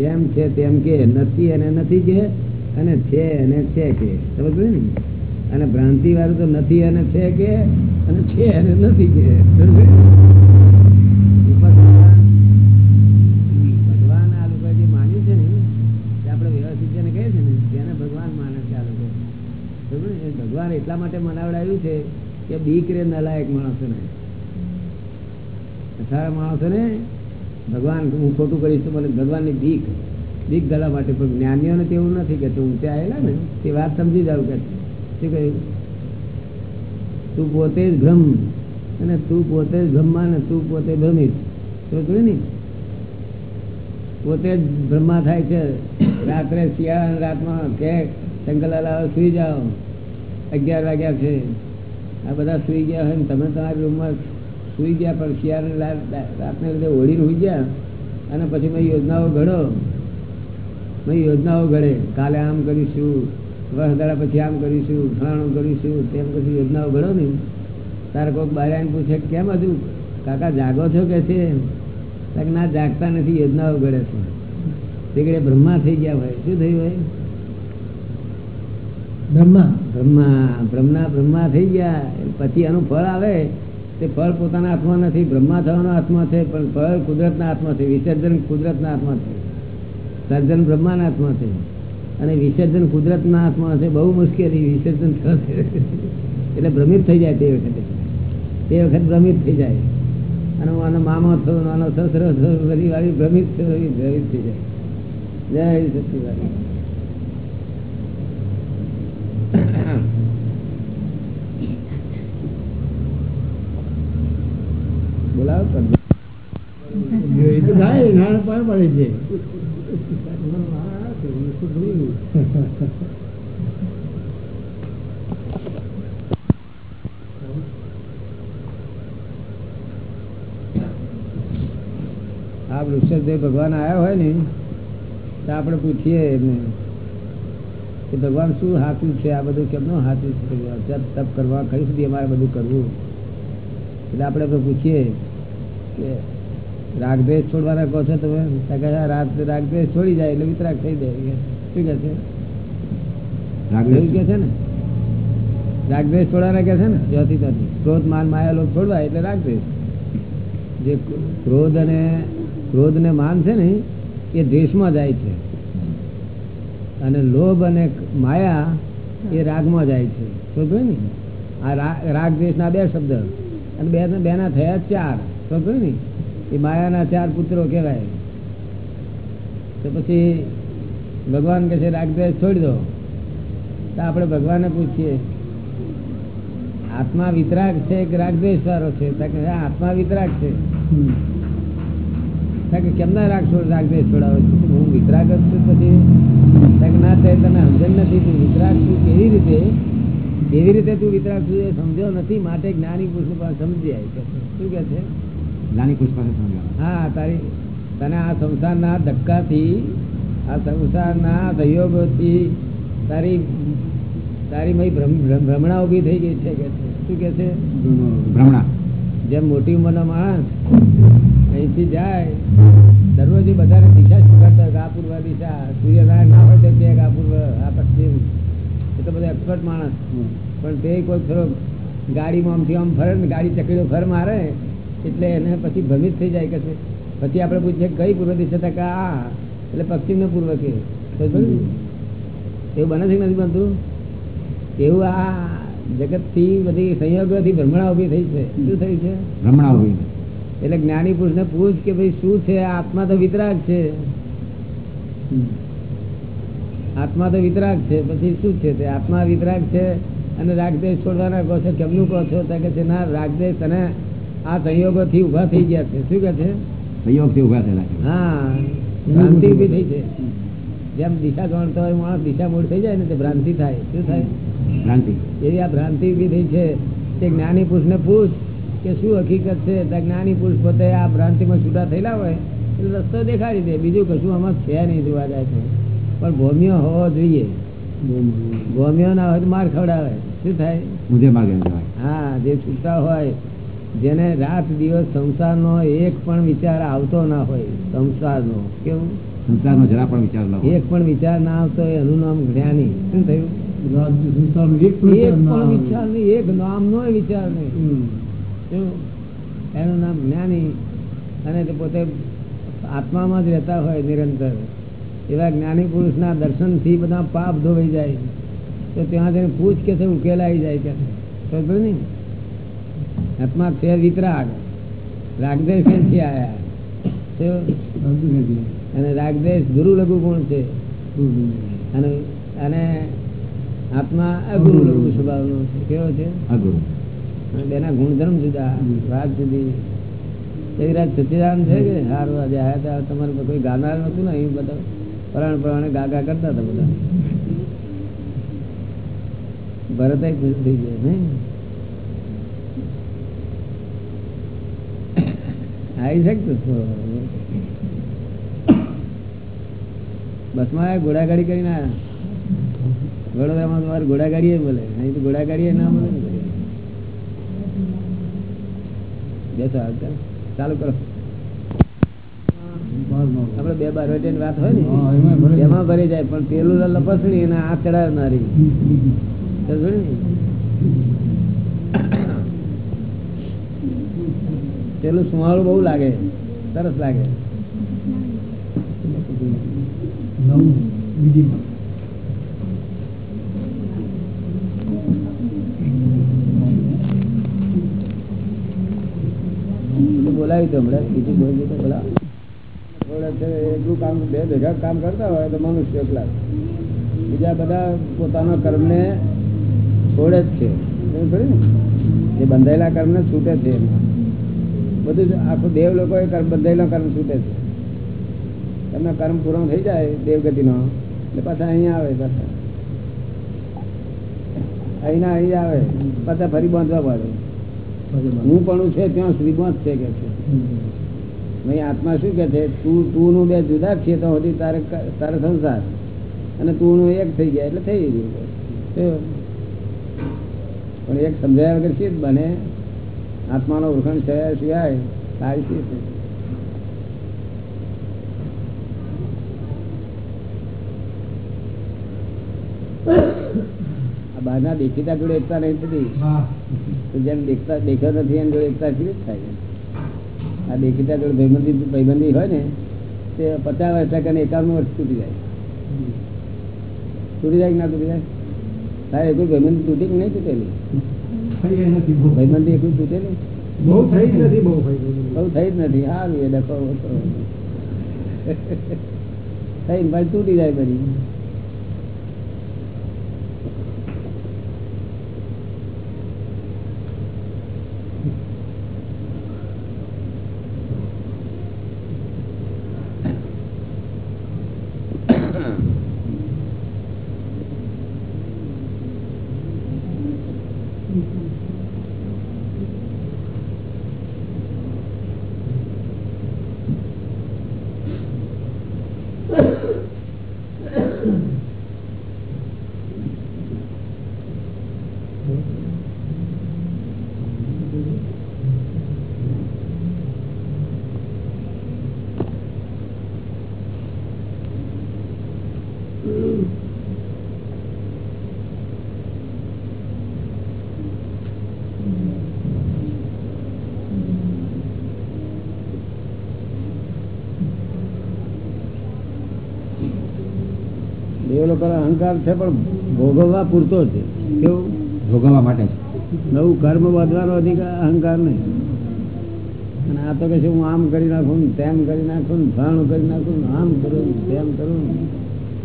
જેમ છે તેમ કે, નથી અને નથી કે, અને છે અને છે કે. સમજ ને? અને ભ્રાંતિ વાળું તો નથી અને છે કે, અને છે અને નથી કે. ભગવાન જે માન્યું છે ને આપણે વ્યવસ્થિત કહે છે ને ભગવાન માને છે આ લોકો? ભગવાન એટલા માટે મનાવડાવ્યું છે કે બીક રે નલાયક માણસોને. સારા માણસોને ભગવાન હું ખોટું કરીશ તો મને ભગવાનની ભીખ ભીખ ગળા માટે પણ જ્ઞાનીઓને તેવું નથી કે તું ઊંચા આવેલા ને, તે વાત સમજી જાવ કે શું કહ્યું તું પોતે જ ભ્રમ અને તું પોતે જ ભ્રમમાં ને તું પોતે ભ્રમિત. તો કહ્યું ને? પોતે જ બ્રહ્મા થાય છે. રાત્રે શિયાળા રાતમાં કે શંકરલાલ આવો સુઈ જાઓ. અગિયાર વાગ્યા છે. આ બધા સુઈ ગયા હોય ને તમે તમારી રૂમમાં સુઈ ગયા પણ શિયાળા રાતને લીધે ઓળીને સુઈ ગયા અને પછી મેં યોજનાઓ ઘડો. મેં યોજનાઓ ઘડે. કાલે આમ કરીશું વર્ષ દાડા પછી આમ કરીશું ફલાણું કરીશું તેમ પછી યોજનાઓ ઘડો ને. તારે કોઈક બહાર આવીને પૂછે કેમ હજુ કાકા જાગો છો કે છે? ના જાગતા નથી યોજનાઓ ઘડે છે. તે ઘડે બ્રહ્મા થઈ ગયા હોય. શું થયું હોય? બ્રહ્મા. બ્રહ્મા બ્રહ્મા બ્રહ્મા થઈ ગયા. પછી એનું ફળ આવે. તે ફળ પોતાના હાથમાં નથી બ્રહ્મા થવાનો હાથમાં છે, પણ ફળ કુદરતના હાથમાં છે, વિસર્જન કુદરતના હાથમાં છે. સર્જન બ્રહ્માના હાથમાં છે. અને વિસર્જન કુદરતના હાથમાં છે, બહુ મુશ્કેલી, વિસર્જન થશે. એટલે ભ્રમિત થઈ જાય તે વખતે. તે વખત ભ્રમિત થઈ જાય. અને હું આનો મામો થયો આનો સસરો થયો બધી વાળી ભ્રમિત થયો ભ્રમિત થઈ જાય. જય સચિવારી બોલાવો. એ થાય આ વૃક્ષદેવ ભગવાન આવ્યા હોય ને, તો આપણે પૂછીએ એમને કે ભગવાન શું હાથું છે? આ બધું કેમનું હાથું છે? તપ કરવા ખરી સુધી અમારે બધું કરવું. એટલે આપણે પૂછીએ. રાગદ્વેષ છોડવાના કહો છો તમે? રાગદ્વેષ છોડી જાય એટલે વિતરાગ થઈ જાય. શું કે છે? એવું કે છે ને? રાગદ્વેષ છોડવાના કે છે ને? જ્યોતિ ત્યાંથી. ક્રોધ માન માયા લોક છોડવા એટલે રાગદ્વેષ. જે ક્રોધ અને ક્રોધ ને માન છે ને એ દ્વેષમાં જાય છે. અને લોભ અને માયા એ રાગમાં જાય છે. સમજો ને? આ રાગ દ્વેષના બે શબ્દ. અને બે બેના થયા ચાર. સમજો ને એ માયાના ચાર પુત્રો કહેવાય. તો પછી ભગવાન કહે છે, રાગદ્વેષ છોડી દો. તો આપણે ભગવાનને પૂછીએ, આત્મા વિતરાગ છે કે રાગદ્વેષ વાળો છે? કે આત્મા વિતરાગ છે. કે, કેમના રાગ છોડ રાગદ્વેષ છોડાવે? છે હું વિતરાગ જ છું પછી. ના તે તને સમજણ નથી. તું વિતરાગ છું કેવી રીતે? કેવી રીતે તું વિતરાગ છું એ સમજ્યો નથી. માટે જ્ઞાની પુરુષ સમજી જાય કે છે. શું કે છે? જ્ઞાની પુષ્પ હા તારી તને આ સંસારના ધક્કાથી આ સંસારના સહયોગોથી તારી તારી ભ્રમ- ભ્રમણા ઊભી થઈ ગઈ છે કે શું કે છે? ભ્રમણા. જેમ મોટી ઉંમરનો માણસ અહીંથી જાય દરરોજ બધાને દિશા શીખવાડતા આ પૂર્વ દિશા સૂર્યનારાયણ ના હોય તો કે આ પૂર્વ આ પશ્ચિમ. એ તો બધા એક્સપર્ટ માણસ. પણ તે કોઈ થોડો ગાડીમાં આમથી આમ ફરે ને ગાડી ચકડીઓ ફર મારે એટલે એને પછી ભ્રમિત થઈ જાય કે છે. પછી આપણે પૂછીએ કઈ પૂર્વ દિશા કે આ એટલે પશ્ચિમને પૂર્વ કે. એવું બને છે નથી બનતું? એવું આ જગતથી બધી સંયોગોથી ભ્રમણા ઊભી થઈ છે. શું થયું છે? ભ્રમણા ઊભી એટલે જ્ઞાની પુરુષને પૂછ કે ભાઈ શું છે? આત્મા તો વિતરાગ છે. આત્મા તો વિતરાગ છે. પછી શું છે તે? આત્મા વિતરાગ છે અને રાગદેશ છોડવાના કહો છો? કેમનું કહો છો? કે છે ના રાગદેશ તને આ સંયોગોથી ઊભા થઈ ગયા છે. શું કે છે? સંયોગથી ઊભા થયેલા છે. હા ભ્રાંતિ ઊભી થઈ છે. જેમ દિશા ગણતો હોય માણસ દિશા મૂળ થઈ જાય ને તે ભ્રાંતિ થાય. શું થાય? ભ્રાંતિ. એવી આ ભ્રાંતિ ઊભી થઈ છે તે જ્ઞાની પુરુષને પૂછ કે શું હકીકત છે? તો જ્ઞાની પુરુષ પોતે આ ભ્રાંતિમાં છૂટા થયેલા હોય એટલે રસ્તો દેખાડી દે. બીજું કશું આમાં છે નહીં જોવા જાય છે પણ ભોમિયો હોવો જોઈએ. ભોમિયો ના હોય તો માર ખવડાવે. શું થાય? મુજે હા જે છૂટા હોય જેને રાત દિવસ સંસારનો એક પણ વિચાર આવતો ના હોય સંસારનો. કેવું? સંસારનો જરા પણ વિચાર ના એક પણ વિચાર ના આવતો હોય એનું નામ જ્ઞાની. શું થયું? એક પણ વિચાર ના પણ આવે. વિચાર નહીં એક નામ વિચાર નહીં. એનું નામ જ્ઞાની. અને તે પોતે આત્મામાં જ રહેતા હોય નિરંતર. એવા જ્ઞાની પુરુષના દર્શનથી બધા પાપ ધોવાઈ જાય. તો ત્યાં જઈને પૂછ કે છે ઉકેલાઈ જાય કે ખબર ને આત્મા છે વિતરાગ. રાગદેશ ક્યાંથી આયા? નથી. અને રાગદેશ ગુરુ લઘુ ગુણ છે? અને અને આત્મા અગુરુ લઘુ સ્વભાવનો છે. કેવો છે. બેના ગુણધર્મ જુદા. વાત જુદી. રાત છે કે સારું આજે આવ્યા હતા. તમારે કોઈ ગાનાર નતું ને અહીં બધા પરાણ પ્રમાણે ગાગા કરતા હતા બધા. ભરત ખુશ થઈ જાય નહીં? આવી શકતું બસમાં ઘોડાગાડી કરી ના વડોદરામાં તમારે ઘોડાગાડીએ મળે. અહીં તો ઘોડાગાડીએ ના બોલે બેસો ચાલુ. કરો. આપડે બે બાર વાગ્યાની વાત હોય ને. એમાં ભરી જાય પણ પેલું લપસણી અને આ ચડાવનારી સમજો ને? પેલું સુવાળું બહુ લાગે. સરસ લાગે. બોલાવી દો હમણાં બીજું કોઈ બી તો બોલાવો એટલું કામ બે ભેગા કામ કરતા હોય તો મનુષ્ય એકલા બીજા બધા પોતાના કર્મને છોડે જ છે. એ બંધાયેલા કર્મને છૂટે છે એમાં. બધું આખું દેવ લોકો એ કર્મ છૂટે છે. એમના કર્મ પૂરો થઈ જાય દેવગતિનો એટલે પાછા અહીંયા આવે પાછા. અહીંના અહીં આવે પાછા ફરી બાંધવા પડે. હું પણ છે ત્યાં સુધી બાંધ છે કે છે. હમ. આત્મા શું કે છે? તું તું નું બે જુદા છે તો સુધી તારે તારે સંસાર. અને તું નું એક થઈ ગયા એટલે થઈ ગયું. પણ એક સમજાયા વગર શી જ બને? આત્માનો ઓળખાણ થયા સિવાય સારી શી છે બહારના દેખીતા જોડે એકતા નહીં થતી. જેમ દેખતા દેખ્યો નથી એની જોડે એકતા કેવી થાય? આ દેખીતા જોડે ભાઈબંધી ભાઈબંધી હોય ને તે પચાસ વર્ષ ટકા ને એકાવન વર્ષ તૂટી જાય. તૂટી જાય કે ના તૂટી જાય? તારે કોઈ ભાઈબંધી તૂટી કે નહીં તૂટેલી? થઈ નથી. ભાઈબંધી એકલું તૂટેલી બહુ થઈ જ નથી બહુ ભાઈ. બહુ થઈ જ નથી એ ડખો. થઈ તૂટી જાય બધી એ અહંકાર છે પણ ભોગવવા પૂરતો છે. કેવું? ભોગવવા માટે. નવું કર્મ વધવાનો અધિકાર અહંકાર નહીં. અને આ તો કે છે હું આમ કરી નાખું તેમ કરી નાખું ને કરી નાખું આમ કરું તેમ કરું.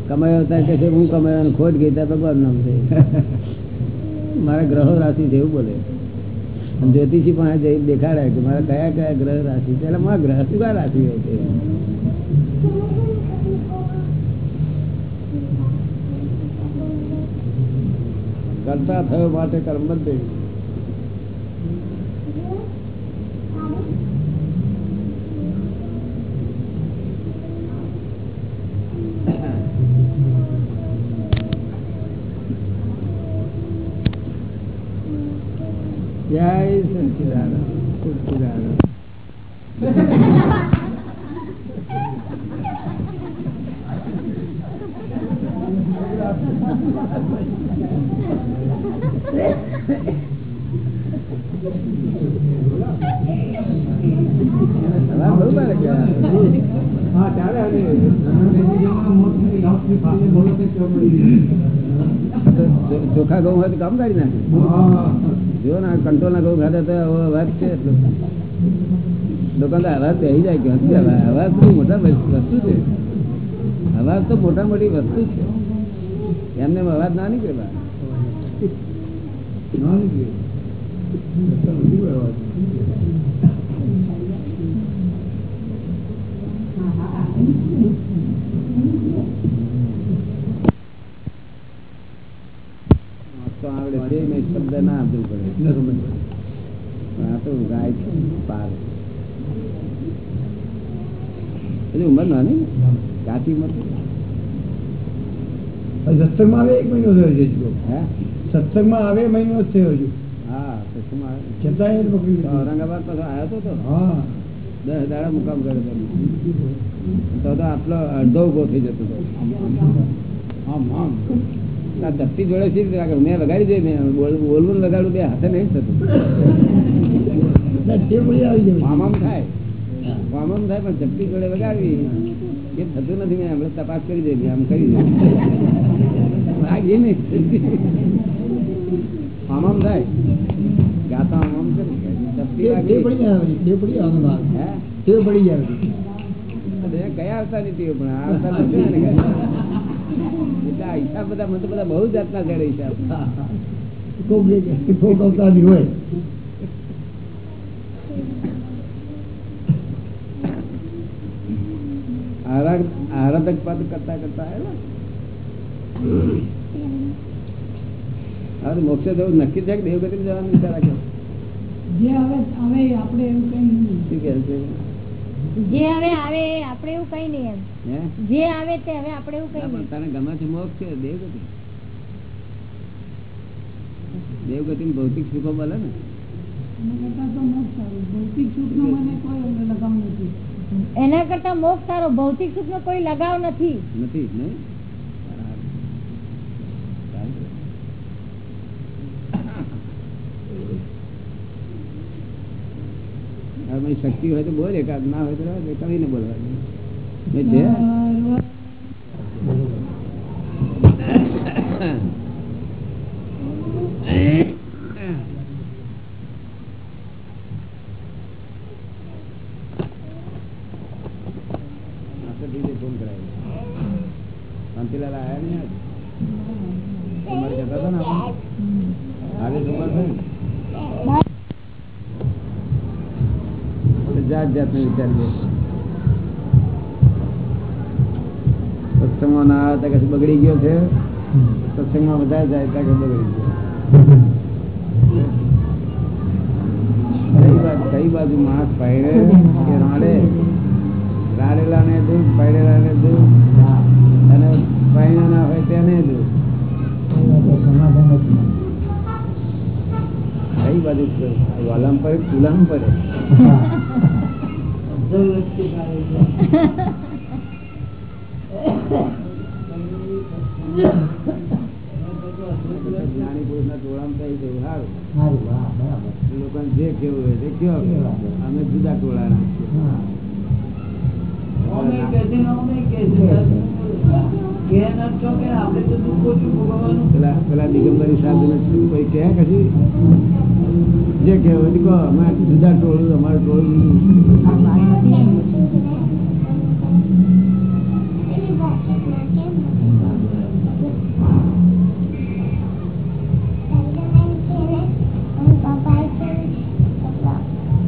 કમાયો ત્યાં કે છે હું કમાયો ખોટ ગઈ ત્યાં ભગવાન નામ છે. મારા ગ્રહો રાશિ છે એવું બોલે. જ્યોતિષી પાસે જઈ દેખાડે કે મારા કયા કયા ગ્રહ રાશિ છે એટલે મારા ગ્રહ શું કયા રાશિ હોય છે. કરતા થયો માટે કર્મ જ દેવું જય સચિદાનંદ Thank you. ચોખા ઘઉં હોય તો કામ કાઢી નાખે. જો ના કંટ્રોલ ના ઘઉં ખાધા તો અવાજ છે. દુકાનદાર અવાજ પહેરી જાય કે અવાજ બહુ મોટા વસ્તુ છે. અવાજ તો મોટા મોટી વસ્તુ છે. એમને અવાજ ના નીકળે બહાર. ના નીકળે. આવડે મેં શબ્દ ના આપવું પડે આ તો ગાય છે પાર એની ઉંમર નાની? કાચી ઉંમર સત્સંગમાં આવે એક મહિનો થયો છે સત્સંગમાં આવે મહિનો જ થયો હજુ. હા તો આવે? છતાં એ પકડી ઔરંગાબાદ પાછો આવ્યો તો તો? હા. દસ દાડા મુકામ કર્યો તો તો તો આટલો અડધો ઊભો થઈ જતો હતો. આમ આમ. ધરતી જોડે છે મેં લગાડી દે મેં બોલવું લગાડું બે હાથે નહીં થતું. આમ થાય. આમ થાય પણ ધરતી જોડે વગાડવી. એ થતું નથી મેં હમણાં તપાસ કરી દેવી આમ કરી દેવી વાગી નહીં. આમ આમ થાય ગાતા આમ છે આવતા નથી પણ આવતા નથી હિસાબ બધા મને બધા બહુ જાતના ચડે હિસાબ. હોય. આરાધક પદ કરતા કરતા હવે મોક્ષ જવું નક્કી છે કે દેવગતિ જવાનું વિચાર રાખ્યો જે હવે હવે આપણે એવું કઈ નહીં. શું જે હવે આવે એ આપણે એવું કઈ નહીં એમ. જે આવે તે હવે આપણે એવું કઈ નહીં. તને ગમે છે મોક્ષ છે દેવગતિ દેવગતિ ભૌતિક સુખો મળે ને? એના કરતા તો મોક્ષ સારું ભૌતિક સુખનો મને કોઈ લગામ નથી. એના કરતા મોક્ષ સારો. ભૌતિક સુખ નો કોઈ લગાવ નથી. નથી નહીં. સારું. હવે મારી શક્તિ હોય તો બોલ એકાદ ના હોય તો રહેવા ને બોલવાનું એ છે આ તો બીજે ફોન કરાવ્યો કહેતા હતા ને? આજે સત્સંગમાં ના આવે ત્યાં બગડી ગયો છે? સત્સંગમાં વધારે જાય ત્યાં બગડી ગયો. કઈ બાજુ માણસ પહેરે કે રાડે? રાડેલા ને દૂધ પહેરેલા ને દુઃખ પહેર્યા ના હોય તેને દુઃખ કઈ બાજુ વાલામ પડે તુલામ પડે જ્ઞાની પુરુષ ના ટોળામાં થઈ જવું સારું લોકોને જે કેવું હોય તે કયો અમે જુદા ટોળાના પેલા પેલા દિગંબરી સાધુ કોઈ કહે કશું જે કેવું હોય અમે જુદા ટોળું અમારું ટોળું.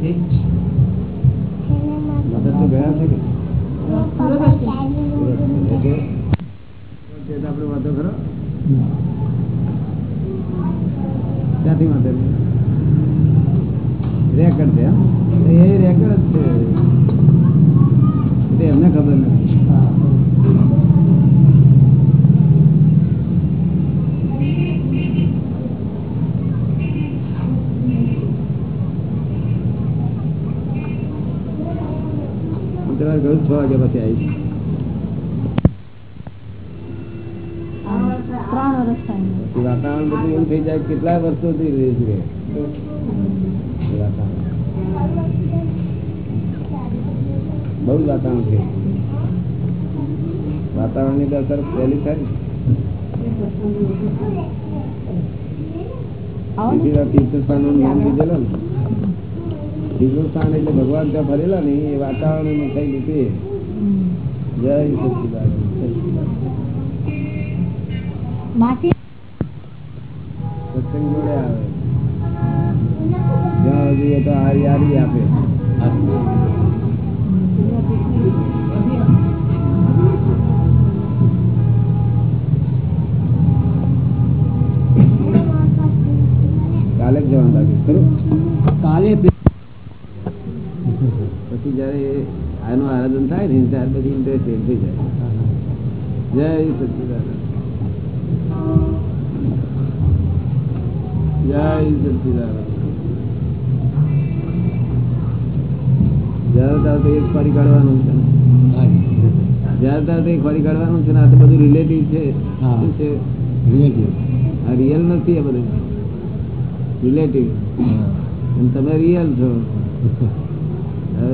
મદદ વાગ્યા પછી આવી વાતાવરણ બધું એવું ની અસર પહેલી ખરી તીર્થસ્થાનનું નામ લીધેલું ને. તીર્થસ્થાન એટલે ભગવાન ત્યાં ફરેલા ને એ વાતાવરણ થઈ લીધું જય માસી. સત્સંગ જોડે આવે. જ્યાં સુધી તો હારી હારી આપે. કાલે જવાનું લાગે ખરું? કાલે પછી જયારે આનું આરાધન થાય ને ત્યાર પછી ઇન્ટરેસ્ટ થઈ જાય. જય સચિદાનંદ. જય સચિદાનંદ. જયારે તાર તો એ ફરી કાઢવાનું છે જયારે તાર તો એક ફરી કાઢવાનું છે ને આ તો બધું રિલેટિવ છે. રિલેટિવ આ રિયલ નથી આ બધું. રિલેટિવ તમે રિયલ છો.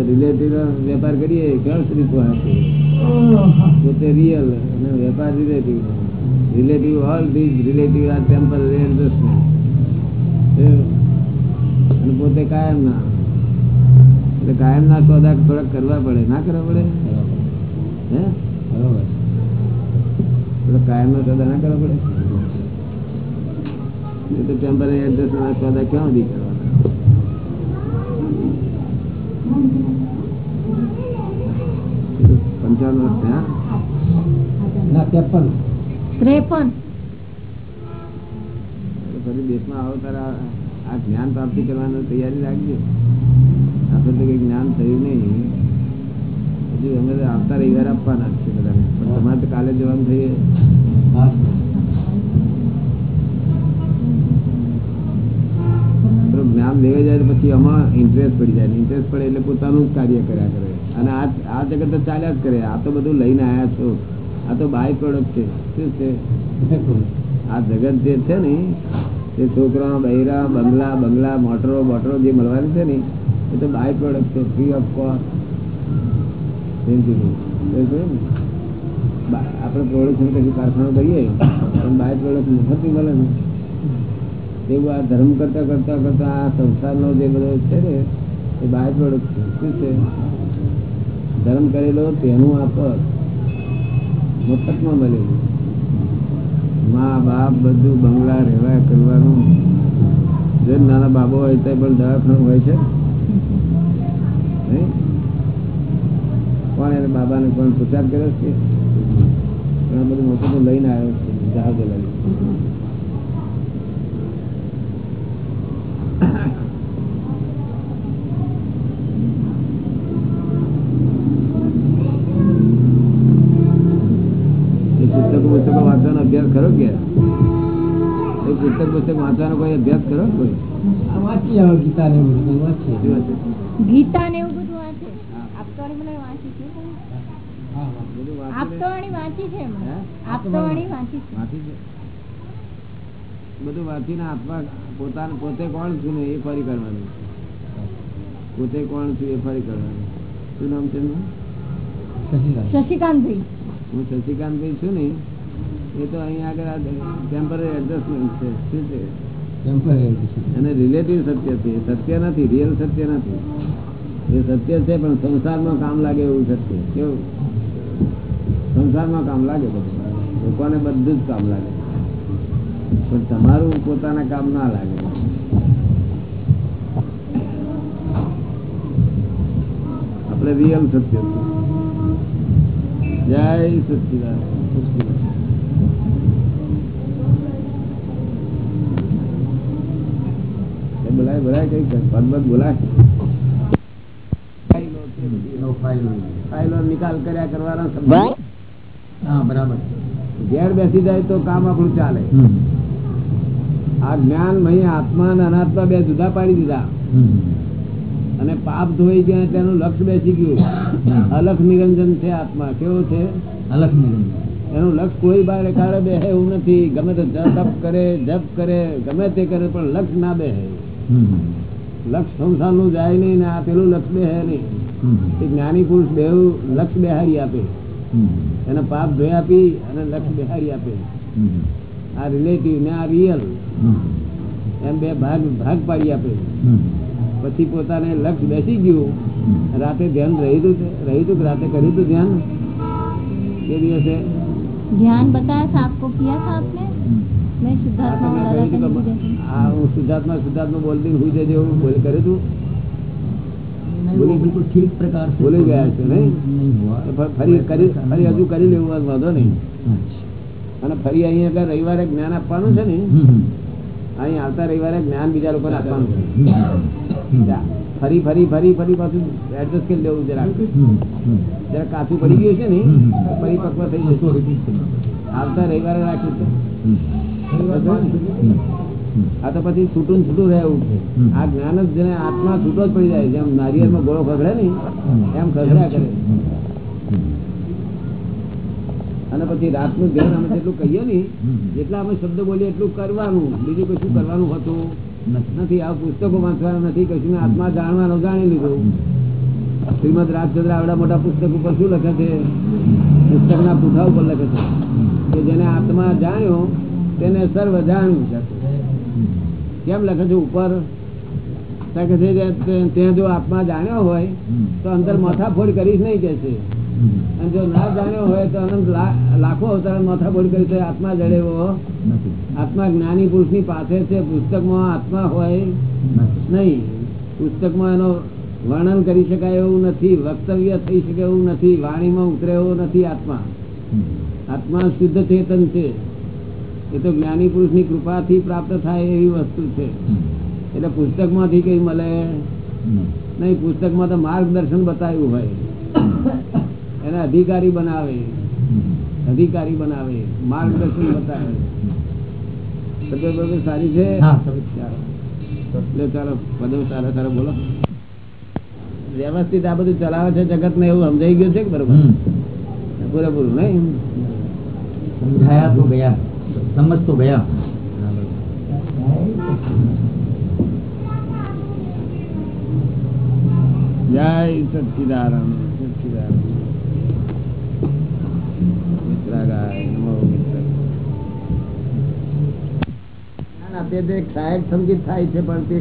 રિલેટિવ વેપાર કરીએ ક્યાં સુધી પહોંચે પોતે રિયલ અને વેપાર relative relative all these relative are temporary adjustment અને પોતે કાયમ ના. એટલે કાયમ ના સોદા થોડાક કરવા પડે. ના કરવા પડે? હે? બરોબર. થોડાક કાયમ ના સોદા ના કરવા પડે? એ તો ટેમ્પરરી એડજસ્ટમેન્ટ સોદા ક્યાં સુધી કરવાના પંચાવન વર્ષ થયા? ના ત્રેપન. ત્રેપન? ફરી દેશમાં આવો ત્યારે આ- આ જ્ઞાન પ્રાપ્તિ કરવાની તૈયારી રાખજો. આપણે તો કઈ જ્ઞાન થયું નહીં. હજુ અમે આવતા રવિવાર આપવાના છે બધાને. પણ તમારે તો કાલે જવાનું થઈએ ઇન્ટરેસ્ટ પડી જાય. ઇન્ટરેસ્ટ પડે એટલે પોતાનું જ કાર્ય કર્યા કરે. અને આ આ જગત તો ચાલ્યા જ કરે. આ તો બધું લઈને આવ્યા છો. આ તો બાય પ્રોડક્ટ છે. શું છે? આ જગત જે છે ને, એ છોકરા બૈરા, બંગલા બંગલા, મોટરો મોટરો જે મળવાની છે ને, એ તો બાય પ્રોડક્ટ છે ફ્રી ઓફ કોસ્ટ આપણે પ્રોડક્શન કશું કારખાનું કરીએ, પણ બાય પ્રોડક્ટ મફત મળે ને. એવું આ ધર્મ કરતા કરતા કરતા આ સંસારનો જે બધો છે ને, એ બાય પ્રોડક્ટ શું છે? ધર્મ કરેલો તેનું આ પદ મફતમાં મળેલું મા બાપ બધું બંગલા રહેવા કરવાનું. જે નાના બાબો હોય તો પણ દવાખાનું હોય છે? કોણ એને બાબાને કોણ પ્રચાર કર્યો છે? આ બધું મફત લઈને આવ્યો છે, જહાજ લઈ વાંચવાનો કોઈ અભ્યાસ ખરો કોઈ? વાંચી આવો ગીતા ને એવું બધું વાંચીએ. ગીતા ને એવું બધું વાંચે? આપતવાણી મને વાંચી છે? આપતવાણી વાંચી છે. આપતવાણી વાંચી છે. વાંચી છે? બધું વાંચીને આત્મા પોતાને પોતે કોણ છું ને એ ફરી કરવાનું. પોતે કોણ છું એ ફરી કરવાનું. શું નામ છે શશિકાંતભાઈ. હું શશિકાંતભાઈ છું ને એ તો અહીંયા આગળ ટેમ્પરરી એડજસ્ટમેન્ટ છે. શું છે? અને રિલેટિવ સત્ય છે. સત્ય નથી રિયલ સત્ય નથી. એ સત્ય છે પણ સંસારમાં કામ લાગે એવું સત્ય. કેવું? સંસારમાં કામ લાગે બધું. લોકોને બધું જ કામ લાગે. પણ તમારું પોતાના કામ ના લાગે. આપણે રિયલ સત્ય જય સચિદાન એ બોલાય બોલાય કઈ પદ પદ બોલાય. ફાઇલો છે બધી. નો ફાઇલ ફાઇલો નિકાલ કર્યા કરવાના હા બરાબર. ઘેર બેસી જાય તો કામ આપણું ચાલે. આ જ્ઞાન મહી આત્મા અને અનાત્મા બે જુદા પાડી દીધા. અને પાપ ધોઈ ગયા તેનું લક્ષ્ય બેસી ગયું. અલખ નિરંજન છે આત્મા. કેવો છે? અલખ નિરંજન. એનું લક્ષ કોઈ બાર કાળે બેહે એવું નથી. ગમે તે જપ કરે જપ કરે ગમે તે કરે પણ લક્ષ ના બેહે. લક્ષ સંસારનું જાય નહીં ને આપેલું લક્ષ બે નહીં. જ્ઞાની પુરુષ બે લક્ષ બેહારી આપે. એને પાપ ધોઈ આપી અને લક્ષ બેહારી આપે. આ રિલેટિવ ને આ રિયલ એમ બે ભાગ ભાગ પાડી આપે. પછી પોતાને લક્ષ બેસી ગયું. રાતે ધ્યાન રહ્યું રહ્યું કે રાતે કર્યું હતું ધ્યાન? કે દિવસે. ધ્યાન બતાયા આપકો કિયા થા આપને? રવિવારે જ્ઞાન આપવાનું છે ને? અહીં આવતા રવિવારે જ્ઞાન બીજા લોકોને આપવાનું છે. ફરી ફરી ફરી ફરી પાછું એડજસ્ટ કરી લેવું જરાક જયારે કાચું પડી ગયું છે ને? પરિપક્વ થઈ જશે. આવતા રવિવારે રાખ્યું છે. આ તો પછી છૂટું છૂટું રહેવું આ જ્ઞાન જ જેને આત્મા છૂટો જ પડી જાય જેમ નારિયેળમાં ગોળો ખગડે ને એમ ખગડ્યા કરે. અને પછી રાતનું ધ્યાન અમે જેટલું કહીએ ને જેટલા અમે શબ્દ બોલીએ એટલું કરવાનું. બીજું કશું કરવાનું હતું નથી. આ પુસ્તકો વાંચવાનું નથી કશું આત્મા જાણવાનું જાણી લીધું. શ્રીમદ રાજચંદ્ર આવડા મોટા પુસ્તક ઉપર શું લખે છે? પુસ્તકના પૂઠા ઉપર લખે છે. કે જેને આત્મા જાણ્યો તેને સર્વ જાણ્યું છે કેમ લખે છે ઉપર? જો આત્મા જાણ્યો હોય. તો અંદર માથાફોડ કરીશ નહીં કે છે. અને જો ના જાણ્યો હોય, તો અનંત લાખો અવતાર માથાફોડ કરી છે, આત્મા જડેવો આત્મા જ્ઞાની પુરુષની પાસે છે, પુસ્તકમાં આત્મા હોય નહીં. પુસ્તકમાં એનો વર્ણન કરી શકાય એવું નથી, વક્તવ્ય થઈ શકે એવું નથી, વાણીમાં ઉતરે એવો નથી આત્મા. આત્મા શુદ્ધ ચેતન છે. એ તો જ્ઞાની પુરુષની કૃપાથી પ્રાપ્ત થાય એવી વસ્તુ છે. એટલે પુસ્તકમાંથી કંઈ મળે? નહીં પુસ્તકમાં તો માર્ગદર્શન બતાવ્યું હોય. એને અધિકારી બનાવે. અધિકારી બનાવે. માર્ગદર્શન બતાવે. સારી છે? બોલો. વ્યવસ્થિત આ બધું ચલાવે છે જગત ને એવું સમજાઈ ગયું છે બરોબર? પૂરેપૂરું નહીં? સમજાયા તો ગયા. સમજતું ગયા. સંગીત થાય છે પણ તે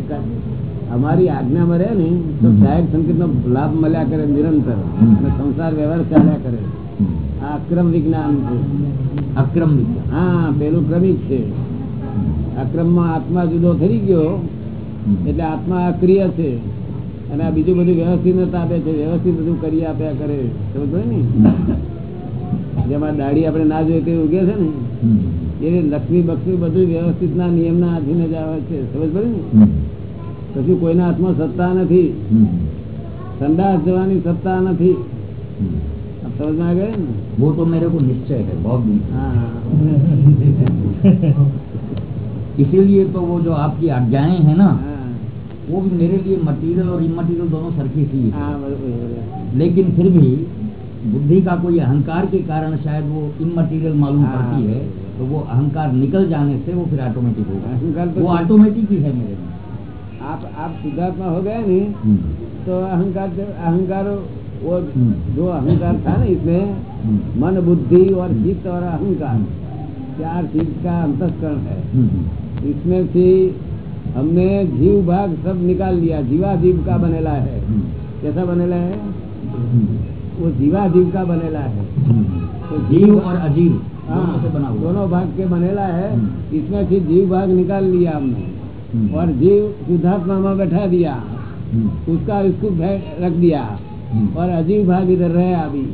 અમારી આજ્ઞામાં રહે ને તો સહાયક સંગીત નો લાભ મળ્યા કરે નિરંતર. અને સંસાર વ્યવહાર ચાલ્યા કરે. અક્રમ વિજ્ઞાન છે. અક્રમ વિજ્ઞાન. હા પેલું ક્રમિક છે. અક્રમમાં આત્મા જુદો થઈ ગયો એટલે આત્મા અક્રિય છે. અને આ બીજું બધું વ્યવસ્થિત આપે છે વ્યવસ્થિત બધું કરી આપ્યા કરે. સમજો ને? જેમાં દાઢી આપણે ના જોઈએ તે ઉગે છે ને? એ લક્ષ્મી બક્ષી બધું વ્યવસ્થિત ના નિયમ ના આધીને જ આવે છે. સમજ પડે ને પછી કોઈના હાથમાં સત્તા નથી. સંદાસ જવાની સત્તા નથી. समझ में आ वो तो मेरे को निश्चय है बहुत हाँ। इसीलिए तो वो जो आपकी आज्ञाएँ है ना हाँ। वो भी मेरे लिए मटेरियल और इमटीरियल दोनों सरखी थी हाँ, लेकिन फिर भी बुद्धि का कोई अहंकार के कारण शायद वो इमटीरियल मालूम पड़ती है तो वो अहंकार निकल जाने से वो फिर ऑटोमेटिक होगा। तो वो ऑटोमेटिक ही है मेरे आप आप सुधात्मा हो गए नहीं हम्म। तो अहंकार अहंकार वो हम्म। जो अहंकार था ना इसमें हम्म, मन बुद्धि और चित्त और अहंकार चार चीज़ का अंतस्करण है। हम्म, इसमें से हमने जीव भाग सब निकाल लिया जीवा जीव का बनेला है। कैसा बनेला है? वो जीवा जीव का बनेला है। तो जीव और अजीव हाँ, दोनों बना दोनों भाग के बनेला है। इसमें से जीव भाग निकाल लिया हमने। और जीव शुद्धात्मा में बैठा दिया। उसका इसको रख दिया। और अजीव भाग इधर रहे अभी।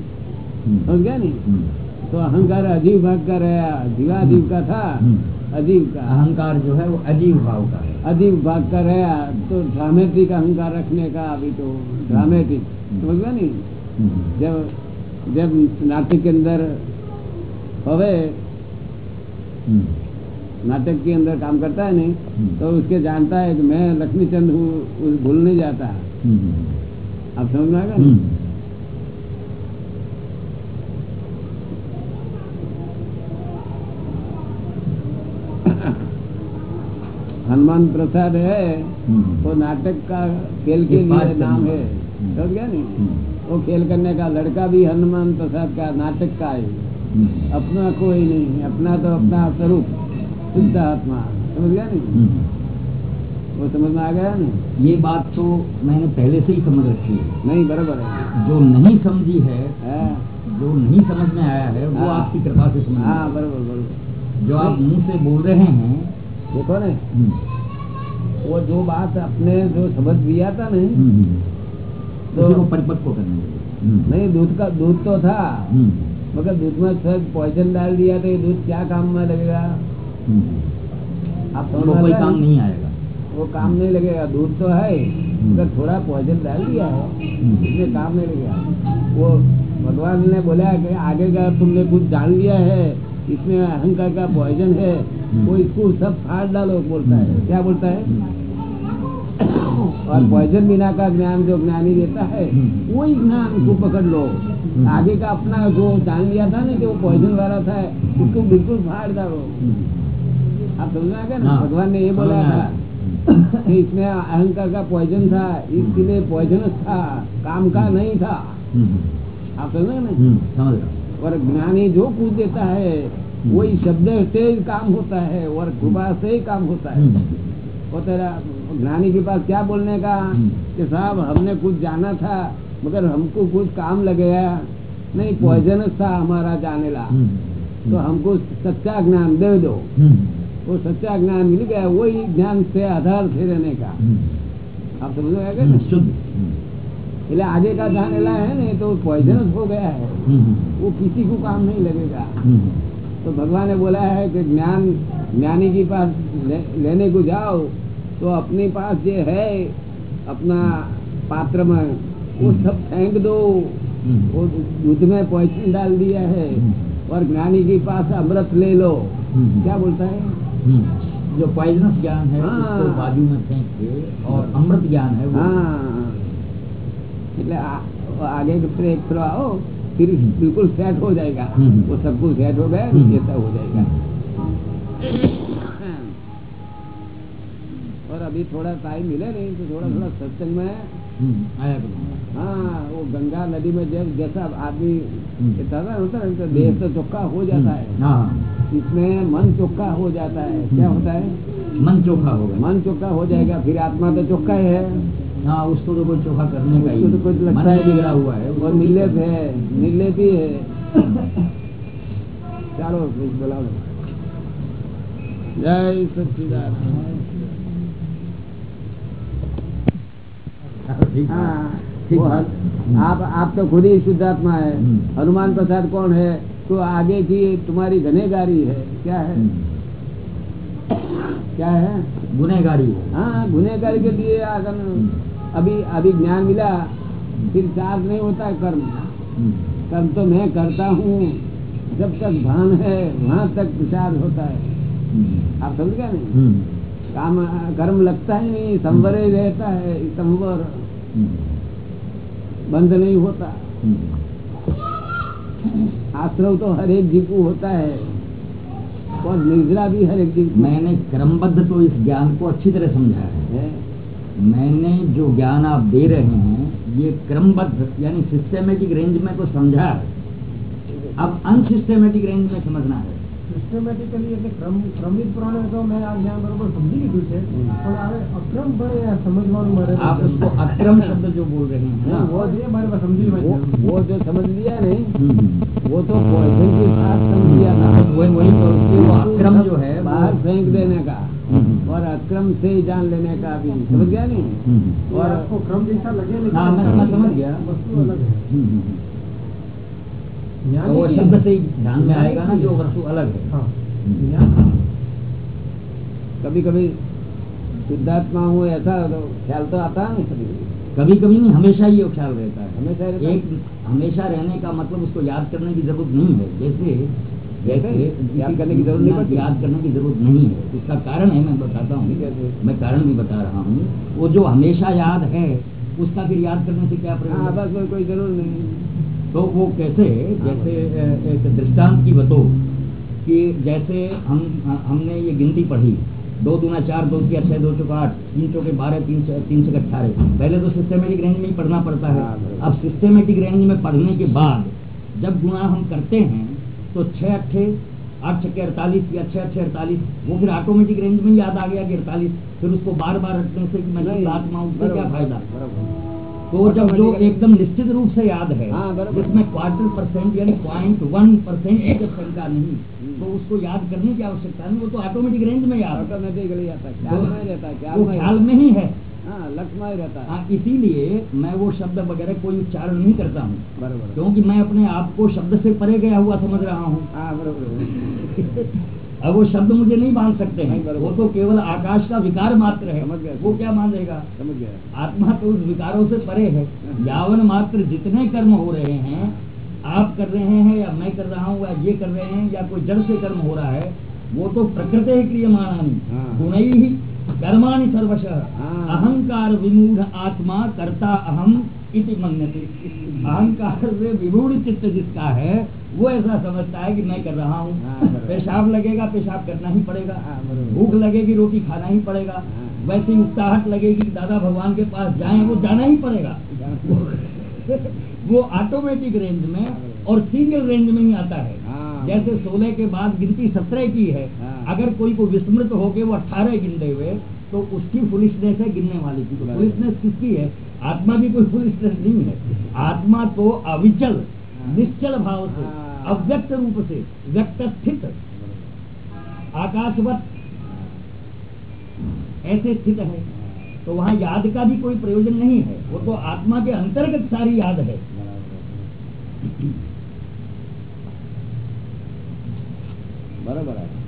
हम्म, समझ गया नहीं? हम्म। तो अहंकार अजीव भाग का रहा जीवाजीव का था हम्म। अजीव का। अहंकार जो है वो अजीव भाव का है। अजीव भाग का रहा तो ड्रामेटिक अहंकार रखने का अभी तो ड्रामेटिक। समझ गया नहीं? हम्म, जब जब नाटक के अंदर हवे हम्म, नाटक के अंदर काम करता है नहीं हम्म। तो उसके जानता है कि मैं लक्ष्मीचंद हूँ उस भूल नहीं जाता। आप समझ में आएगा हम्म। हनुमान प्रसाद है वो नाटक का खेल के लिए नाम है। हम्म। समझ गया नहीं? वो खेल करने का लड़का भी हनुमान प्रसाद का नाटक का है। अपना कोई नहीं अपना तो अपना स्वरूप शुद्ध आत्मा। समझ गया नहीं। वो समझ में आ गया नहीं ये बात तो मैंने पहले से ही समझ रखी है। नहीं बराबर है। जो नहीं समझी है हाँ, जो नहीं समझ में आया है वो हाँ। आपकी कृपा से समझ हाँ बराबर बराबर। जो आप मुँह से बोल रहे हैं देखो ना हम्म, वो जो बात आपने जो समझ दिया था नहीं हम्म, हम्म, तो- को परिपक्व करने नहीं दूध का दूध तो था। मगर दूध में सब पॉइजन डाल दिया तो ये दूध क्या काम में लगेगा। आप कोई काम नहीं आएगा। वो काम नहीं लगेगा दूध तो है मगर थोड़ा पॉइजन डाल दिया है हम्म, इसमें काम नहीं लगेगा। वो भगवान ने बोला कि आगे का तुमने कुछ जान लिया है इसमें अहंकार का पॉइजन है वो इसको सब फाड़ डालो बोलता है। क्या बोलता है? और पॉइजन बिना का ज्ञान जो ज्ञानी देता है वही ज्ञान को पकड़ लो। आगे का अपना जो जान लिया था ना कि वो पॉइजन वाला था उसको बिल्कुल फाड़ डालो। हम्म, आप समझ आ गया ना? हाँ, भगवान ने ये बोला था। इसमें अहंकार का पॉइजन था इसके लिए पॉइजनस था काम का नहीं था। हम्म, आप समझ रहे ना? हम्म, समझ और ज्ञानी जो कुछ देता है वही शब्द से ही काम होता है और कृपा से ही काम होता है। हम्म, वो तेरा ज्ञानी के पास क्या बोलने का? हम्म। कि साहब हमने कुछ जाना था मगर हमको कुछ काम लगेगा नहीं पॉइजनस था हमारा जाने ला। हम्म, तो हमको सच्चा ज्ञान दे दो। हम्म, वो सच्चा ज्ञान मिल गया वही ज्ञान से आधार से रहने का हम्म, आप समझ में आ गए हम्म, ना शुद्ध हम्म, એટલે आगे का जानेला है नहीं तो पॉइजनस हो गया है हम्म, वो किसी को काम नहीं लगेगा हम्म, तो भगवान ने बोला है कि ज्ञान ज्ञानी के पास ले, लेने को जाओ तो अपने पास जो है अपना पात्र में वो सब फेंक दो हम्म, वो दूध में पॉइजन डाल दिया है और ज्ञानी के पास अमृत ले लो हम्म, क्या बोलता है हम्म। जो पॉइजनस ज्ञान है हाँ। उसको बाजू में फेंक के और अमृत ज्ञान है वो हाँ એટલે આ- आगे के फिर एक थ्रो आओ फिर हम्म। बिल्कुल सेट हो जाएगा हम्म। वो सब कुछ सेट हो गया हम्म। ऐसा हो जाएगा और अभी थोड़ा टाइम मिले नहीं तो थोड़ा थोड़ा सत्संग में हम्म, आया करूँगा हाँ वो गंगा नदी में जब जैसा आदमी हम्म। के तरह होता है तो देह तो चौख्खा हो जाता है हाँ इसमें मन चोखा हो जाता है। क्या हम्म। होता है? मन चोखा हो गया। मन चोखा हो जाएगा फिर आत्मा तो चोखा है हाँ। उसको तो, तो कोई चोखा करने का ही तो, तो कुछ लगता है बिगड़ा हुआ है और तो निर्लेप है निर्लेप ही है। चलो कुछ बोला जय सच्चिदान हाँ, हाँ, आप आप तो खुद ही शुद्धात्मा है। हम्म। हनुमान प्रसाद कौन है? तो आगे की तुम्हारी घनेगारी है। क्या है? हम्म, क्या है? गुनहगारी है। हाँ गुनेगारी के लिए अगर अभी अभी ज्ञान मिला फिर चार्ज नहीं होता कर्म। हम्म, कर्म तो मैं करता हूँ। जब तक भान है वहाँ तक विचार होता है। हम्म, आप समझ गए? नहीं हम्म, काम कर्म लगता ही नहीं संवर ही रहता है संवर हम्म, बंद नहीं होता। हम्म, आश्रव तो हर एक जीव को होता है और निर्जरा भी हर एक जीव मैंने क्रमबद्ध तो इस ज्ञान को अच्छी तरह समझा है। है। मैंने जो ज्ञान आप दे रहे हैं ये क्रमबद्ध यानी सिस्टेमेटिक रेंज में तो समझा। है। अब अनसिस्टेमेटिक रेंज में समझना है। સિસ્ટમેટિકલી એટલે ક્રમ ક્રમિક પ્રમાણે તો મેં આ જ્ઞાન બરોબર સમજી લીધું છે પણ હવે અક્રમ ભણે આ સમજવાનું મારે आप उसको अक्रम शब्द जो बोल रहे हैं हाँ, वो ये मारे पास समझी वो, मैं वो जो समझ लिया नहीं हम्म, हम्म। वो तो पॉइजन के साथ समझ लिया था बस वही वही तो उसके वो अक्रम जो है वो- बाहर फेंक देने का हम्म, और अक्रम से ही जान लेने का भी समझ गया नहीं हम्म, और आपको क्रम जैसा लगे लेकिन हाँ, मैं- मैं समझ गया। वस्तु अलग है वो शब्द से ध्यान में आएगा ना जो वस्तु अलग है। हाँ। कभी कभी शुद्धात्मा हूँ ऐसा तो ख्याल तो आता है ना कभी कभी कभी नहीं हमेशा ही वो ख्याल रहता है। हमेशा रहता एक हमेशा रहने का मतलब उसको याद करने की ज़रूरत नहीं है। जैसे जैसे याद करने की ज़रूरत नहीं याद करने की ज़रूरत नहीं है। उसका कारण है मैं बताता हूँ। मैं कारण भी बता रहा हूँ। वो जो हमेशा याद है उसका फिर याद करने से क्या हाँ प्रयोजन कोई कोई ज़रूर नहीं। तो वो कैसे जैसे एक दृष्टांत की बतो कि जैसे हम हमने ये गिनती पढ़ी दो दूना चार दो तिया छह दो चौका आठ तीन चौके बारह तीन से तीन से अठारह पहले तो सिस्टमेटिक रेंज में ही पढ़ना पड़ता है। हाँ, अब सिस्टमेटिक रेंज में पढ़ने के बाद जब गुणा हम करते हैं तो छह अट्ठे आठ छक्के अड़तालीस या छह अट्ठे अड़तालीस वो फिर ऑटोमेटिक रेंज में याद आ गया कि अड़तालीस फिर उसको बार बार रखने से कि मैं नहीं, सात माँ उससे क्या फ़ायदा? तो जब जो एकदम निश्चित रूप से याद है हाँ। जिसमें क्वार्टर परसेंट यानी पॉइंट वन परसेंट की जब शंका नहीं तो उसको याद करने की आवश्यकता नहीं वो तो ऑटोमेटिक रेंज में याद है। ऑटोमेटिकली आता है। ख्याल में रहता है ख्याल में ही ही। है ही रहता है। हाँ इसीलिए मैं वो शब्द वगैरह कोई उच्चारण नहीं करता हूँ बराबर। क्योंकि मैं अपने आप को शब्द से परे गया हुआ समझ रहा हूँ। हाँ बराबर। अब वो शब्द मुझे नहीं बाँध सकते हैं। वो तो केवल आकाश का विकार मात्र है। समझ गया, वो क्या बांधेगा समझ गया। आत्मा तो उस विकारों से परे है। यावन मात्र जितने कर्म हो रहे हैं आप कर रहे हैं या मैं कर रहा हूँ या ये कर रहे हैं या कोई जड़ से कर्म हो रहा है वो तो प्रकृति क्रियमाणानी हाँ। गुणै ही कर्माणि सर्वशः। हाँ। अहंकार विमूढ़ आत्मा करता अहम इति मन्यते। अहंकार से विमूढ़ चित्त जिसका है वो ऐसा समझता है कि मैं कर रहा हूँ। हाँ, पेशाब लगेगा पेशाब करना ही पड़ेगा। हाँ, भूख लगेगी रोटी खाना ही पड़ेगा। हाँ। वैसे उकताहट लगेगी कि दादा भगवान के पास जाएँ वो जाना ही पड़ेगा। वो ऑटोमेटिक रेंज में और सिंगल रेंज में ही आता है। जैसे सोलह के बाद गिनती सत्रह की है। अगर कोई को विस्मृत होके वो अठारह गिनते हुए तो उसकी फुलिशनेस है गिनने वाले की। तो। फुलिशनेस किसकी है? आत्मा की कोई फुलिशनेस नहीं है। आत्मा तो अविचल। निश्चल भाव से हाँ। अव्यक्त रूप से व्यक्त स्थित आकाशवत ऐसे स्थित है तो वहाँ याद का भी कोई प्रयोजन नहीं है। वो तो आत्मा के अंतर्गत सारी याद है। बराबर है।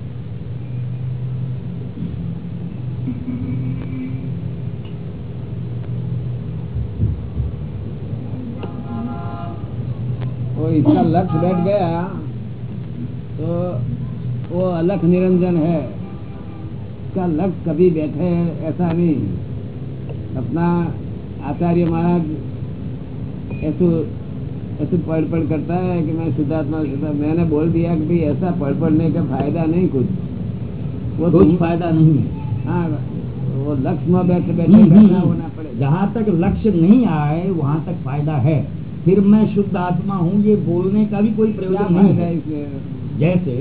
इसका लक्ष्य बैठ गया तो वो अलख निरंजन है। इसका लक्ष्य कभी बैठे ऐसा नहीं। अपना आचार्य महाराज ऐसे ऐसे पढ़ पढ़ करता है कि मैं शुद्धात्मा शुद्धा मैंने बोल दिया कि भाई ऐसा पढ़ पढ़ने का फ़ायदा नहीं कुछ। वो कुछ फ़ायदा नहीं है। वो लक्ष्य में बैठे बैठे। होना पड़े जहाँ तक लक्ष्य नहीं आए वहाँ तक फ़ायदा है। फिर मैं शुद्ध आत्मा हूँ ये बोलने का भी कोई प्रयोजन नहीं है। जैसे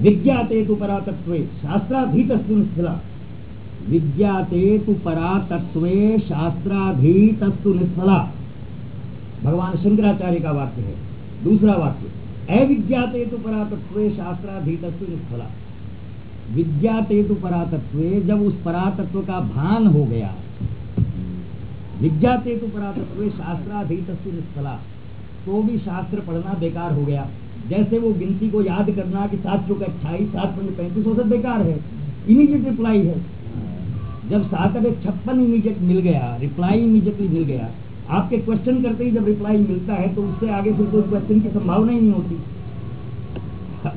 विज्ञाते तु परातत्वे शास्त्राधीतस्तु निष्फला विज्ञाते तु परातत्वे शास्त्राधीत निष्फला भगवान शंकराचार्य का वाक्य है। दूसरा वाक्य अविज्ञाते तु परातत्वे शास्त्राधीतस्तु निष्फला विज्ञाते तु परातत्वे जब उस परातत्व का भान हो गया विज्ञाते तु परातत्वे शास्त्राधीतस्तु निष्फला तो भी शास्त्र पढ़ना बेकार हो गया। जैसे वो गिनती को याद करना कि सात चौक अट्ठाईस सात पंच पैंतीस सब बेकार है। इमीडिएट रिप्लाई है। जब सात अठे छप्पन इमीडिएट मिल गया रिप्लाई इमीजिएटली मिल गया, आपके क्वेश्चन करते ही जब रिप्लाई मिलता है तो उससे आगे फिर कोई क्वेश्चन की संभावना ही नहीं होती।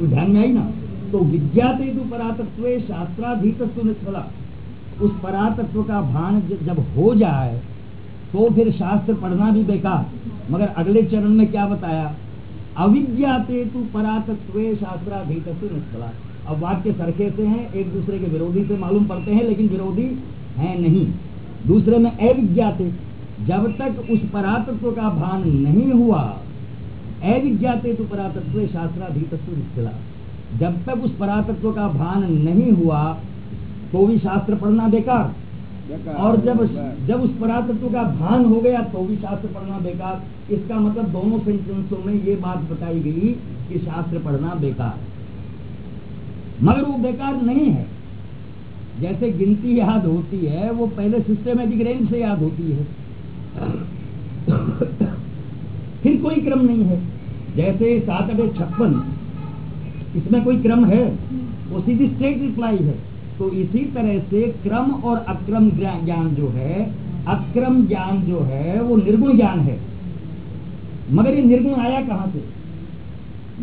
ध्यान में आई ना? तो विज्ञाते तु परातत्व शास्त्राधीतत्व निष्फला। उस परातत्व का भान जब हो जाए तो फिर शास्त्र पढ़ना भी बेकार। मगर अगले चरण में क्या बताया? अविज्ञाते तु परातत्व शास्त्राधीतत्व निष्फला। अब वाक्य सरखे से हैं एक दूसरे के विरोधी से मालूम पड़ते हैं लेकिन विरोधी हैं नहीं। दूसरे में अविज्ञाते जब तक उस परातत्व का भान नहीं हुआ अविज्ञाते तो परातत्व शास्त्राधीतत्व निष्फला। जब तक उस परातत्व का भान नहीं हुआ तो भी शास्त्र पढ़ना बेकार, और जब जब उस परातत्व का भान हो गया तो भी शास्त्र पढ़ना बेकार। इसका मतलब दोनों सेंटेंसों में ये बात बताई गई कि शास्त्र पढ़ना बेकार। मगर वो बेकार नहीं है। जैसे गिनती याद होती है, वो पहले सिस्टमेटिक रेंज से याद होती है। फिर कोई क्रम नहीं है। जैसे सात अठे छप्पन, इसमें कोई क्रम है, वो सीधी स्ट्रेट रिप्लाई है। तो इसी तरह से क्रम और अक्रम ज्ञा- ज्ञान जो है अक्रम ज्ञान जो है वो निर्गुण ज्ञान है मगर ये निर्गुण आया कहाँ से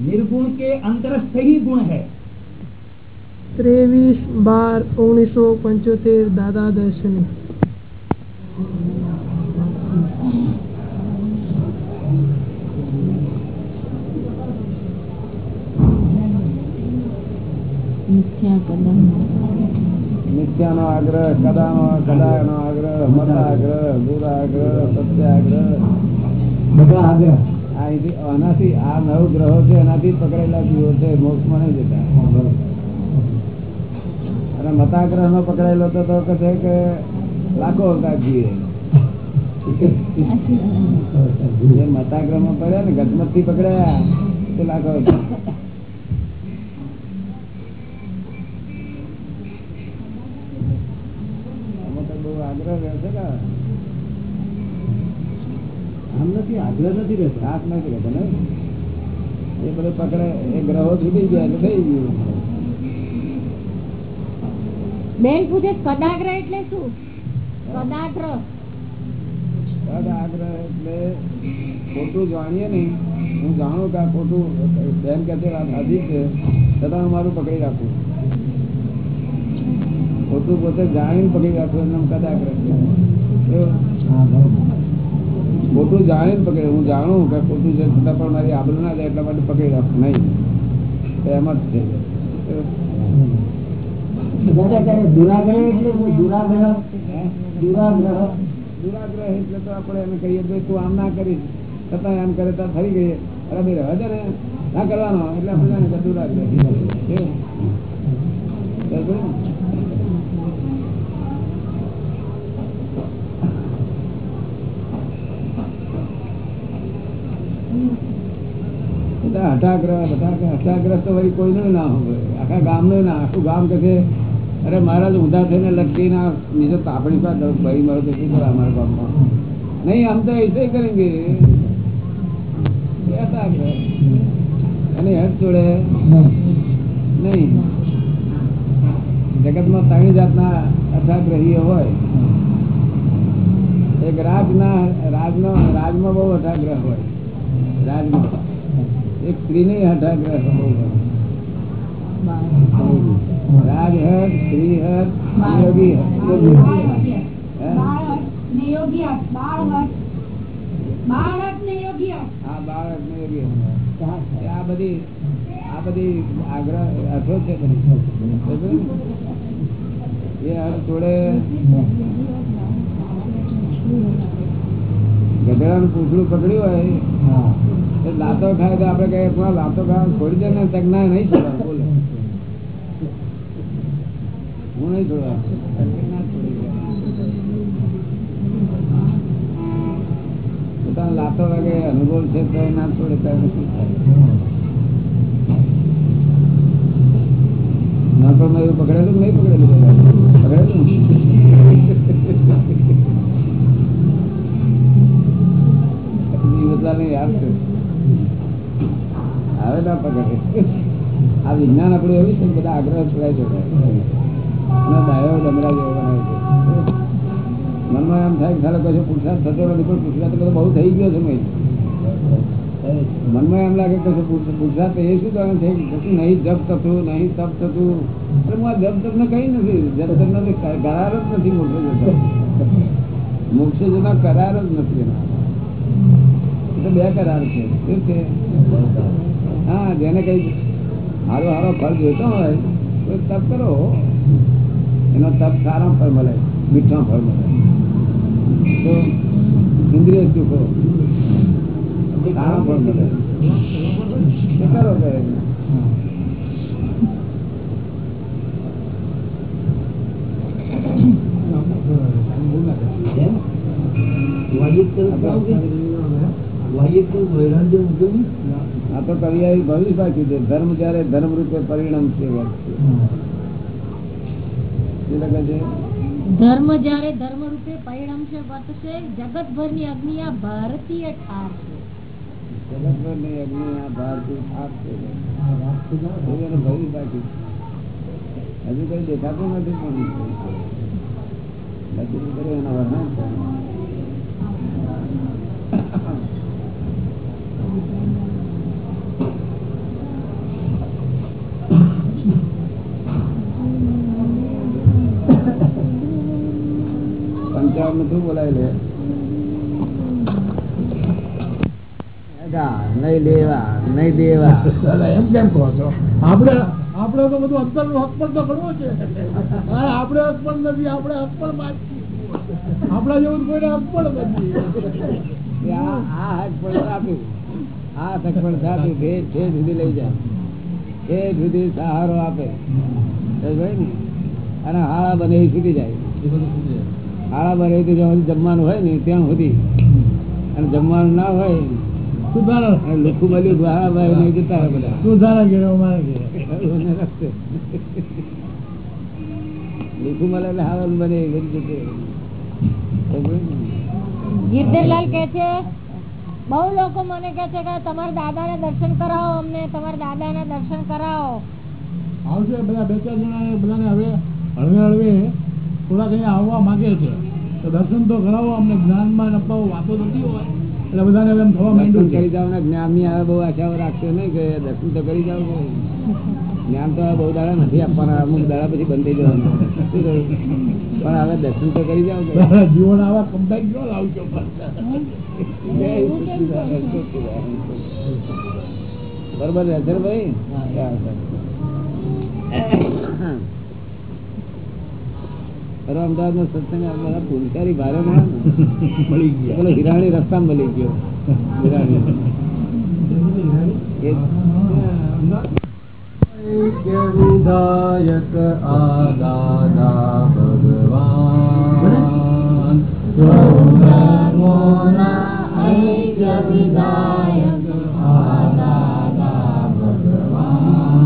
निर्गुण के अंतरस्थ ही गुण है ત્રેવીસ બાર ઓગણીસો પંચોતેર દાદા દર્શની મિથ્યા આગ્રહ કદાનો કદાનો આગ્રહ મતાગ્રહ દુરાગ્રહ સત્યાગ્રહ. બધા આગ્રહ. આનાથી આ નવ ગ્રહો છે એનાથી પકડેલા જીવો છે મોક્ષ મને જતા. અને મતાગ્રહ નો પકડાયેલો તો કહે કે લાખો અવતાર જીવે. મતાગ્રહમાં પડ્યા ને ગજમતથી પકડાયા તે લાખો અવતાર. નથી આગ્રહ નથી રહેતો. રાત નથી રહેતો ને એ બધું પકડે એ ગ્રહો છૂટી ગયા એટલે થઈ ગયું. બેન પૂછે કદાગ્રહ એટલે શું? કદાગ્રહ સદ એટલે ખોટું જાણીએ નહીં. હું જાણું કે આ ખોટું બેન કે છે સાધી છે. છતાં હું મારું પકડી રાખું. ખોટું પોતે જાણીને પકડી રાખું એમ નામ કદાગ્રહ છે ખોટું જાણીને પકડે. હું જાણું કે ખોટું છે છતાં પણ મારી આબરૂ ના જાય એટલા માટે પકડી રાખ. નહીં. એમ જ છે. દુરાગ્રહ એટલે તો આપણે એમ કહીએ તું આમ ના કરીશ. છતાં એમ કરે તો ફરી ગઈએ. અરે ભાઈ હજાર ને ના કરવાનો. એટલે આપણે દુરાગ્રહ કેવું? બરાબર ને? બધા હઠાગ્રહ બધા હઠાગ્રહ તો વળી કોઈનું ના હોય. આખા ગામનું ના, આખું ગામ કે અરે મહારાજ ઊંધા થઈને લટકી ના નીચે તાપણી ભાઈ મારો તો કરે અમારા ગામમાં? નહીં, આમ તો એસે કરીએ. હઠાગ્રહ એને જોડે નહીં. જગતમાં ત્રણ જાતના હઠાગ્રહીઓ હોય. એક રાજના રાજનો રાજમાં બહુ હઠાગ્રહ હોય. રાજમાં એક સ્ત્રીને હઠાગ્રહ બહુ હોય રાજ હટ સ્ત્રી હટ યોગી હટ હે? આ બાળક ને યોગી હટ. એ આ બધી આ બધી આગ્રહ અર્થો છે બધી. બરાબર ને? એ અર્થ જોડે ગધેડાનું પૂછડું પકડ્યું હોય લાતો ખાય તો આપડે કહીએ "પણ લાતો ખાવા છોડી દે ને તક ના નહીં છોડવા બોલે. હું નહીં છોડવા પોતાનો લાતો વાગે અનુભવ છે તો ના છોડે ત્યારે શું થાય? પકડેલું નહીં પકડેલું? પકડેલું. વિજ્ઞાન આપણું એવું છે બધા આગ્રહ છોડાય છે. મનમાં એમ થાય સાલો કશો પુરુષાર્થ થતો નથી, પણ પુરસાદ બધો બહુ થઈ ગયો છે મનમાં એમ લાગે કશું પુરુષ- એ શું કારણ છે? નહીં, જપ થતું, નહીં તપ થતું. એટલે હું આ જપ તપ ને કઈ નથી. જપ તપ કરાર જ નથી, મોક્ષ જતો. મોક્ષ જતા કરાર જ નથી એના. તો બે કરાર છે. શું છે? હા, જેને કઈ હારો હારો ફળ જોઈતો હોય, તો તપ કરો. એનો તપ સારા ફળ મળે, મીઠા ફળ મળે. તો ઇન્દ્રિય સુખો સારા ફળ મળે. કરો કે આ તો કવિયાએ ભવિષ્ય વાંચ્યું છે. ધર્મ જયારે ધર્મ રૂપે પરિણામ છે છે. ધર્મ જયારે ધર્મ રૂપે પરિણમશે વર્તશે જગતભરની અગ્નિ આ ભારતીય ઠાર છે. જગતભરની અગ્નિ આ ભારતીય ઠાર છે ભવિષ્ય હજુ કઈ દેખાતું નથી પણ. એના વર્ણન છે પંચાવન શું બોલાય લે? નહીં દેવા. એમ કેમ કહો છો? આપણે આપણે તો બધું અંતરનું હક પણ તો ઘણું છે. હા, આપણે હક નથી આપણે હક પણ બાકી જેવું કોઈને હક પણ નથી. આ આ હક પણ આપ્યું આ હક પણ ભેદ છે સુધી લઈ જાય. એ સુધી સહારો આપે. ને? અને હાળા બને છૂટી જાય. હાળા બને તો જ્યાં જમવાનું હોય ને ત્યાં સુધી. અને જમવાનું ના હોય લુખું મળ્યું હાળા બને નહીં જતા રહે બધા. લુખું મળે એટલે હાળા બને? ગિરધરલાલ કે છે બહુ લોકો મને કે છે કે તમારા દાદાના દર્શન કરાવો અમને તમારા દાદાના દર્શન કરાવો. આવશે બધા બે ચાર જણા બધાને હવે હળવે હળવે થોડાક અહીંયા આવવા માંગે છે. તો દર્શન તો કરાવો અમને જ્ઞાનમાં અપાવો વાતો નથી હોય એટલે બધાને એમ થવા માંડ્યું કરી જાવ ને જ્ઞાનની આવે બહુ આશાઓ રાખશો નહીં કે દર્શન તો કરી જાવ જ્ઞાન તો બહુ દાડા નથી આપવાના અમુક દાડા પછી બંધ થઈ જવાનું. શું કહ્યું? પણ હવે દર્શન તો કરી જાવ જીવન આવા કમ્પેક ન લાવજો. બરોબર રહેશે ભાઈ હા, સર. બરો સત્સંગ બધા પુલકારી ભારે મળી ગયા. પેલો હિરાણી રસ્તામાં મળી ગયો. હિરાણી. એ વિધાયક આદાદા ભગવાન સૌધર્મોના ઐક્ય વિધાયક આદાદા ભગવાન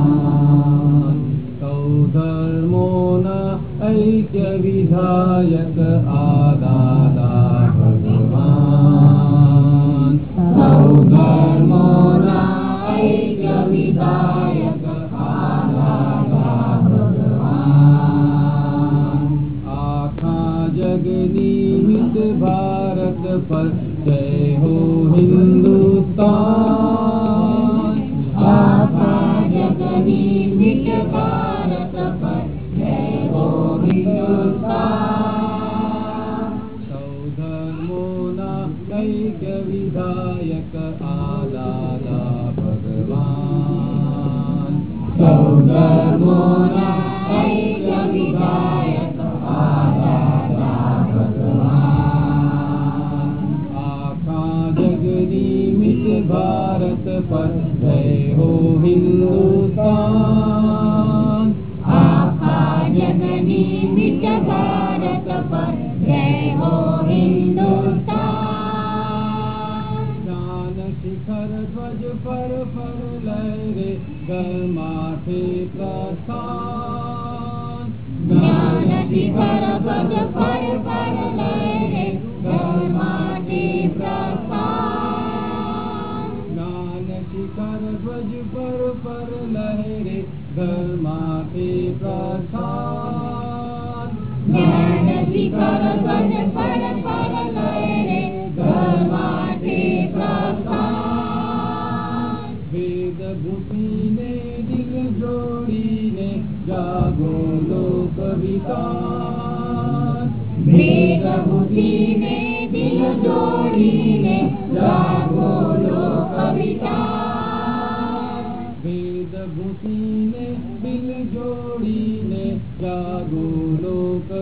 સૌધર્મોના ઐક્ય વિધાયક આદાદા ભગવાન Happy Prasad. Varanasi Karasanya Parapara Laire Dharmati Prasad. Veda Gupine Dilya Jodine Jago Loka Vitaar. Veda Gupine Dilya Jodine Jago Loka Vitaar.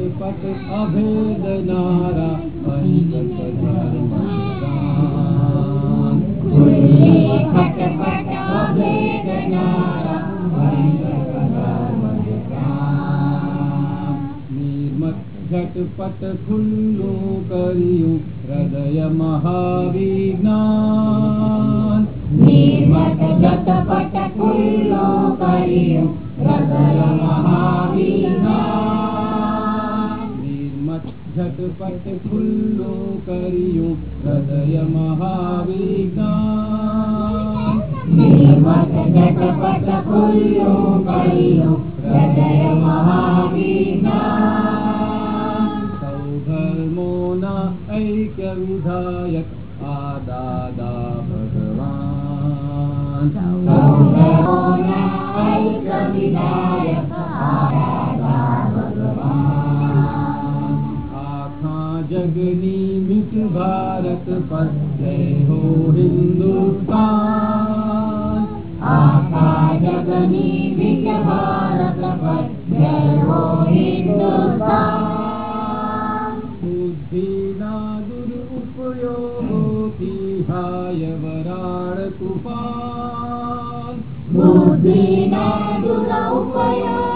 ઉલ્લી અભેદ નારા અભેદનારા અંતપ ધર્મ નિર્મત ઝટપટ ખુલ્લું કર્યું હૃદય મહાવિજ્ઞાન ઝટપટ ખુલ્લું કર્યું હૃદય ઝટપટ ખુલ્લું કર્યું. હૃદય મહાવિજ્ઞાન નિર્મત ઝટપટ ખુલ્લું કર્યું. હૃદય સૌ ધર્મોના ઐક્ય વિધાયક આ દાદા ભગવાન. ઐક્ય વિધાયક ભગવાન. जगनी जगनीमित भारत फतेह हो हिंदुस्तान आका जगनी मित भारत फतेह हो हिंदुस्तान बुद्धि ना भारतपत्य सुीणा गुरुपयो विहाय वराड उपा सुहीणा गुरु